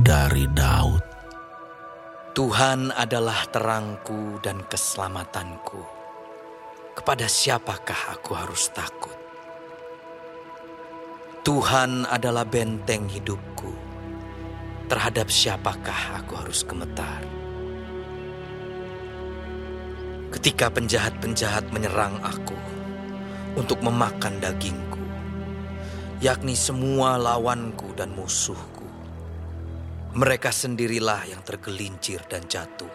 dari Daud. Tuhan adalah terangku dan keselamatanku. Kepada siapakah aku harus takut? Tuhan adalah benteng hidupku. Terhadap siapakah aku harus gemetar? Ketika penjahat-penjahat menyerang aku untuk memakan dagingku, yakni semua lawanku dan musuhku, mereka sendirilah yang tergelincir dan jatuh.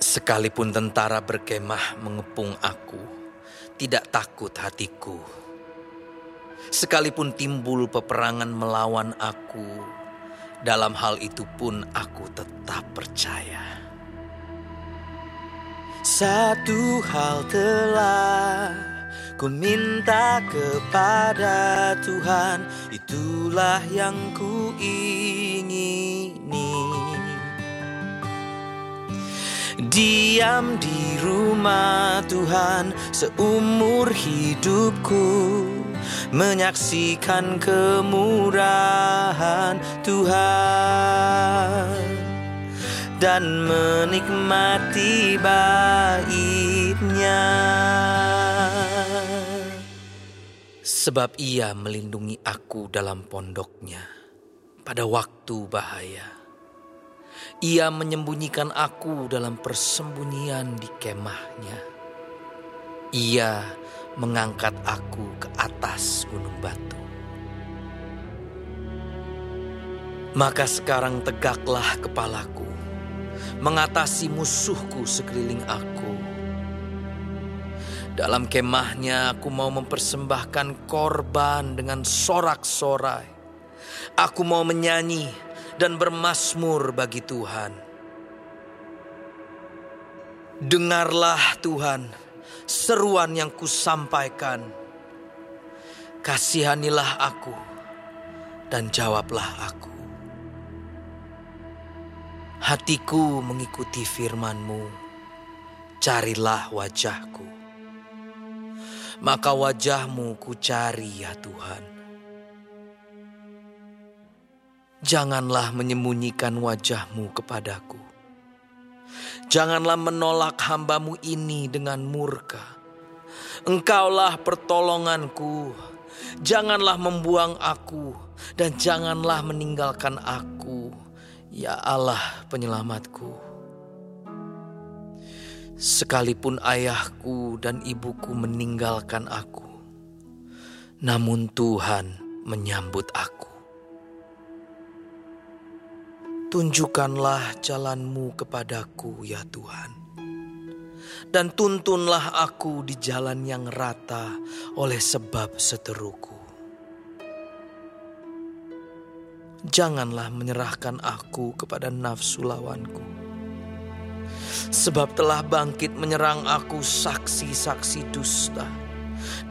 Sekalipun tentara berkemah mengepung aku, tidak takut hatiku. Sekalipun timbul peperangan melawan aku, dalam hal itu pun aku tetap percaya. Satu hal telah ku minta kepada Tuhan, itulah yang ku ingini. Diam di rumah Tuhan seumur hidupku menyaksikan kemurahan Tuhan dan menikmati baiknya. Sebab ia melindungi aku dalam pondoknya pada waktu bahaya. Ia menyembunyikan aku dalam persembunyian di kemahnya. Ia mengangkat aku ke atas gunung batu. Maka sekarang tegaklah kepalaku, mengatasi musuhku sekeliling aku. Dalam kemahnya aku mau mempersembahkan korban dengan sorak-sorai. Aku mau menyanyi dan bermasmur bagi Tuhan. Dengarlah Tuhan seruan yang kusampaikan. Kasihanilah aku dan jawablah aku. Hatiku mengikuti firman-Mu. Carilah wajahku. Maka wajahmu ku cari ya Tuhan Janganlah menyembunyikan wajahmu kepadaku. Janganlah menolak hambamu ini dengan murka. Engkaulah pertolonganku. Janganlah membuang aku dan janganlah meninggalkan aku. Ya Allah penyelamatku. Sekalipun ayahku dan ibuku meninggalkan aku, namun Tuhan menyambut aku. Tunjukkanlah jalanmu kepadaku ya Tuhan. Dan tuntunlah aku di jalan yang rata oleh sebab seteruku. Janganlah menyerahkan aku kepada nafsu lawanku. Sebab telah bangkit menyerang aku saksi-saksi dusta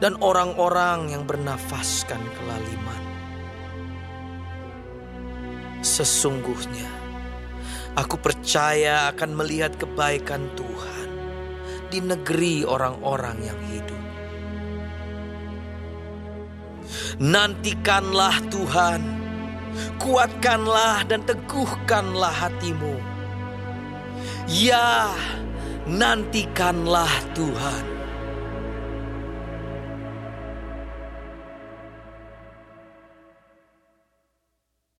dan orang-orang yang bernafaskan kelaliman. Sesungguhnya, aku percaya akan melihat kebaikan Tuhan di negeri orang-orang yang hidup. Nantikanlah Tuhan, kuatkanlah dan teguhkanlah hatimu. Ya, nantikanlah Tuhan.